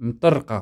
مطرقة.